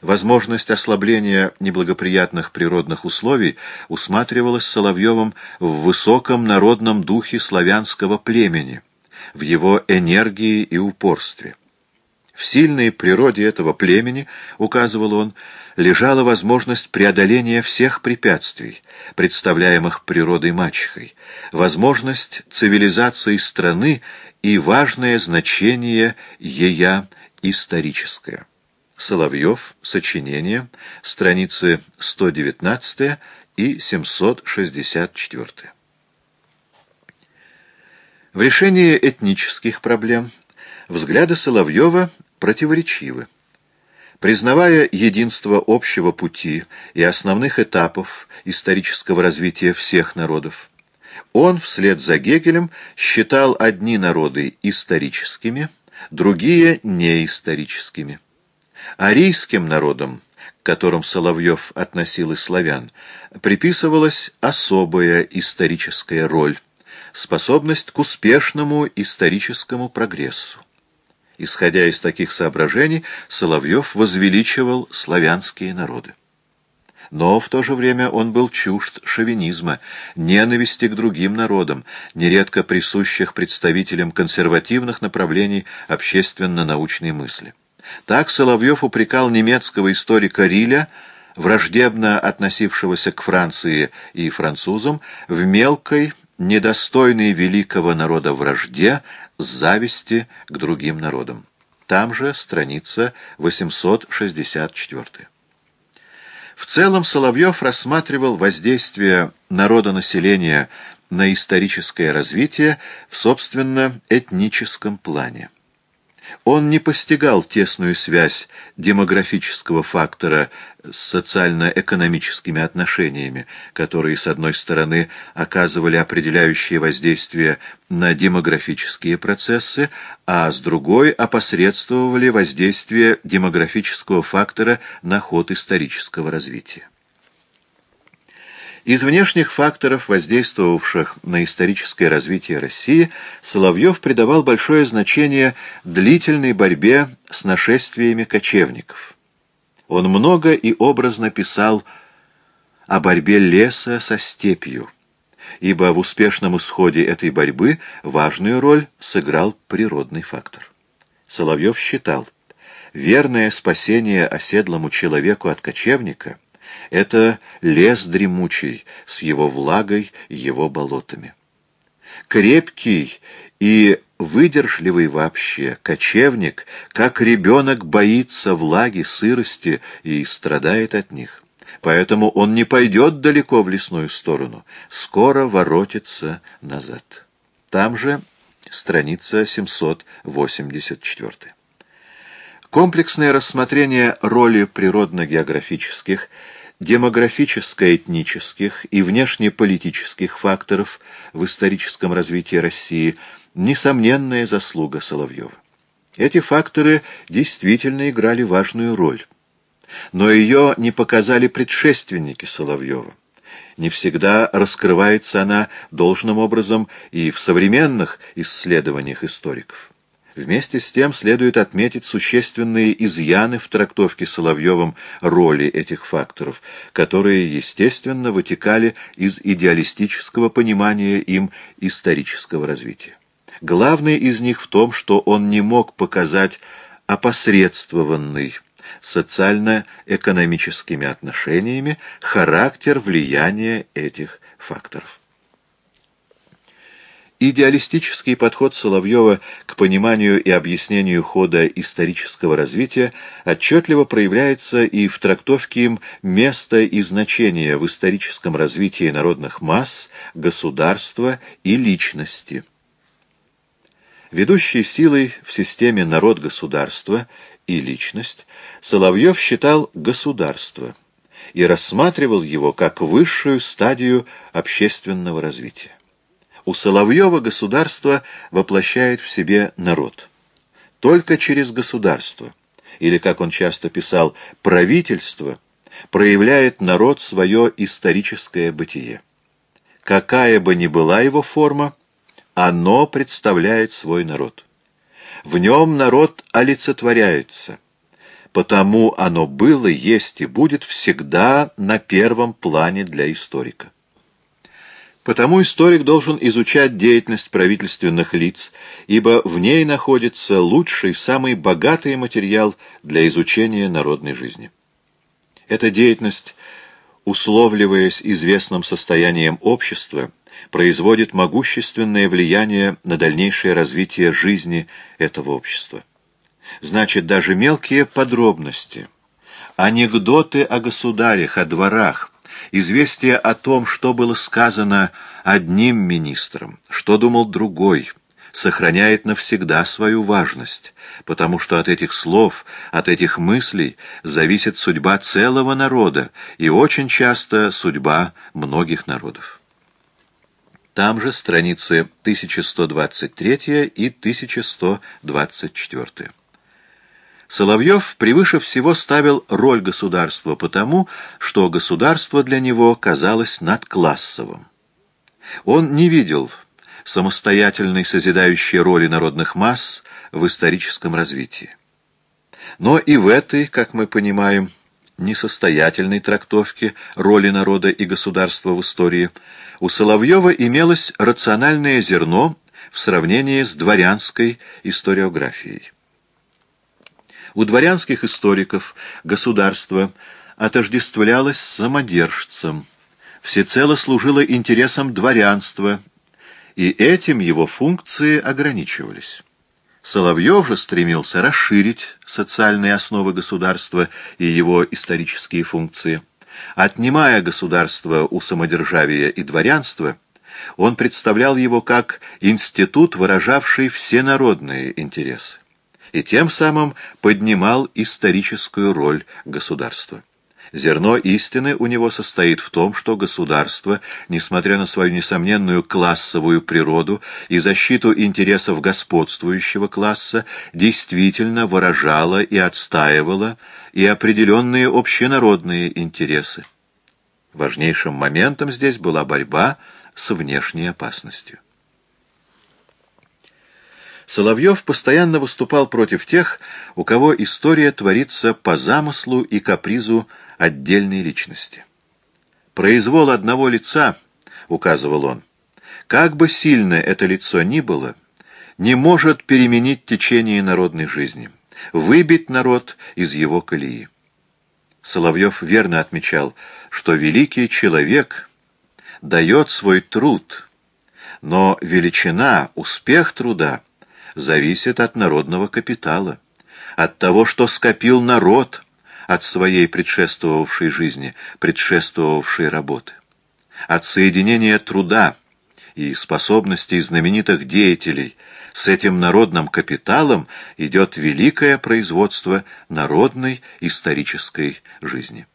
Возможность ослабления неблагоприятных природных условий усматривалась Соловьевым в высоком народном духе славянского племени, в его энергии и упорстве. В сильной природе этого племени, указывал он, лежала возможность преодоления всех препятствий, представляемых природой мачехой, возможность цивилизации страны и важное значение ея историческое. Соловьев, сочинение, страницы 119 и 764. В решении этнических проблем взгляды Соловьева противоречивы. Признавая единство общего пути и основных этапов исторического развития всех народов, он вслед за Гегелем считал одни народы историческими, другие неисторическими. Арийским народам, к которым Соловьев относил и славян, приписывалась особая историческая роль, способность к успешному историческому прогрессу. Исходя из таких соображений, Соловьев возвеличивал славянские народы. Но в то же время он был чужд шовинизма, ненависти к другим народам, нередко присущих представителям консервативных направлений общественно-научной мысли. Так Соловьев упрекал немецкого историка Риля, враждебно относившегося к Франции и французам, в мелкой, недостойной великого народа вражде, зависти к другим народам. Там же страница 864. В целом Соловьев рассматривал воздействие народонаселения на историческое развитие в собственно этническом плане. Он не постигал тесную связь демографического фактора с социально-экономическими отношениями, которые, с одной стороны, оказывали определяющее воздействие на демографические процессы, а с другой опосредствовали воздействие демографического фактора на ход исторического развития. Из внешних факторов, воздействовавших на историческое развитие России, Соловьев придавал большое значение длительной борьбе с нашествиями кочевников. Он много и образно писал о борьбе леса со степью, ибо в успешном исходе этой борьбы важную роль сыграл природный фактор. Соловьев считал, верное спасение оседлому человеку от кочевника — это лес дремучий с его влагой его болотами. Крепкий и выдержливый вообще кочевник, как ребенок боится влаги, сырости и страдает от них. Поэтому он не пойдет далеко в лесную сторону, скоро воротится назад. Там же страница 784. Комплексное рассмотрение роли природно-географических демографическо-этнических и внешнеполитических факторов в историческом развитии России – несомненная заслуга Соловьева. Эти факторы действительно играли важную роль. Но ее не показали предшественники Соловьева. Не всегда раскрывается она должным образом и в современных исследованиях историков. Вместе с тем следует отметить существенные изъяны в трактовке Соловьевым роли этих факторов, которые, естественно, вытекали из идеалистического понимания им исторического развития. Главный из них в том, что он не мог показать опосредствованный социально-экономическими отношениями характер влияния этих факторов. Идеалистический подход Соловьева к пониманию и объяснению хода исторического развития отчетливо проявляется и в трактовке им места и значения в историческом развитии народных масс, государства и личности. Ведущей силой в системе народ-государство и личность Соловьев считал государство и рассматривал его как высшую стадию общественного развития. У Соловьева государство воплощает в себе народ. Только через государство, или, как он часто писал, правительство, проявляет народ свое историческое бытие. Какая бы ни была его форма, оно представляет свой народ. В нем народ олицетворяется, потому оно было, есть и будет всегда на первом плане для историка. Потому историк должен изучать деятельность правительственных лиц, ибо в ней находится лучший, самый богатый материал для изучения народной жизни. Эта деятельность, условливаясь известным состоянием общества, производит могущественное влияние на дальнейшее развитие жизни этого общества. Значит, даже мелкие подробности, анекдоты о государях, о дворах, известие о том, что было сказано одним министром, что думал другой, сохраняет навсегда свою важность, потому что от этих слов, от этих мыслей зависит судьба целого народа и очень часто судьба многих народов. Там же страницы 1123 и 1124. Соловьев превыше всего ставил роль государства потому, что государство для него казалось надклассовым. Он не видел самостоятельной созидающей роли народных масс в историческом развитии. Но и в этой, как мы понимаем, несостоятельной трактовке роли народа и государства в истории у Соловьева имелось рациональное зерно в сравнении с дворянской историографией. У дворянских историков государство отождествлялось самодержцем, всецело служило интересам дворянства, и этим его функции ограничивались. Соловьев же стремился расширить социальные основы государства и его исторические функции. Отнимая государство у самодержавия и дворянства, он представлял его как институт, выражавший всенародные интересы и тем самым поднимал историческую роль государства. Зерно истины у него состоит в том, что государство, несмотря на свою несомненную классовую природу и защиту интересов господствующего класса, действительно выражало и отстаивало и определенные общенародные интересы. Важнейшим моментом здесь была борьба с внешней опасностью. Соловьев постоянно выступал против тех, у кого история творится по замыслу и капризу отдельной личности. «Произвол одного лица», — указывал он, — «как бы сильно это лицо ни было, не может переменить течение народной жизни, выбить народ из его колеи». Соловьев верно отмечал, что великий человек дает свой труд, но величина, успех труда — зависит от народного капитала, от того, что скопил народ от своей предшествовавшей жизни, предшествовавшей работы, от соединения труда и способностей знаменитых деятелей с этим народным капиталом идет великое производство народной исторической жизни.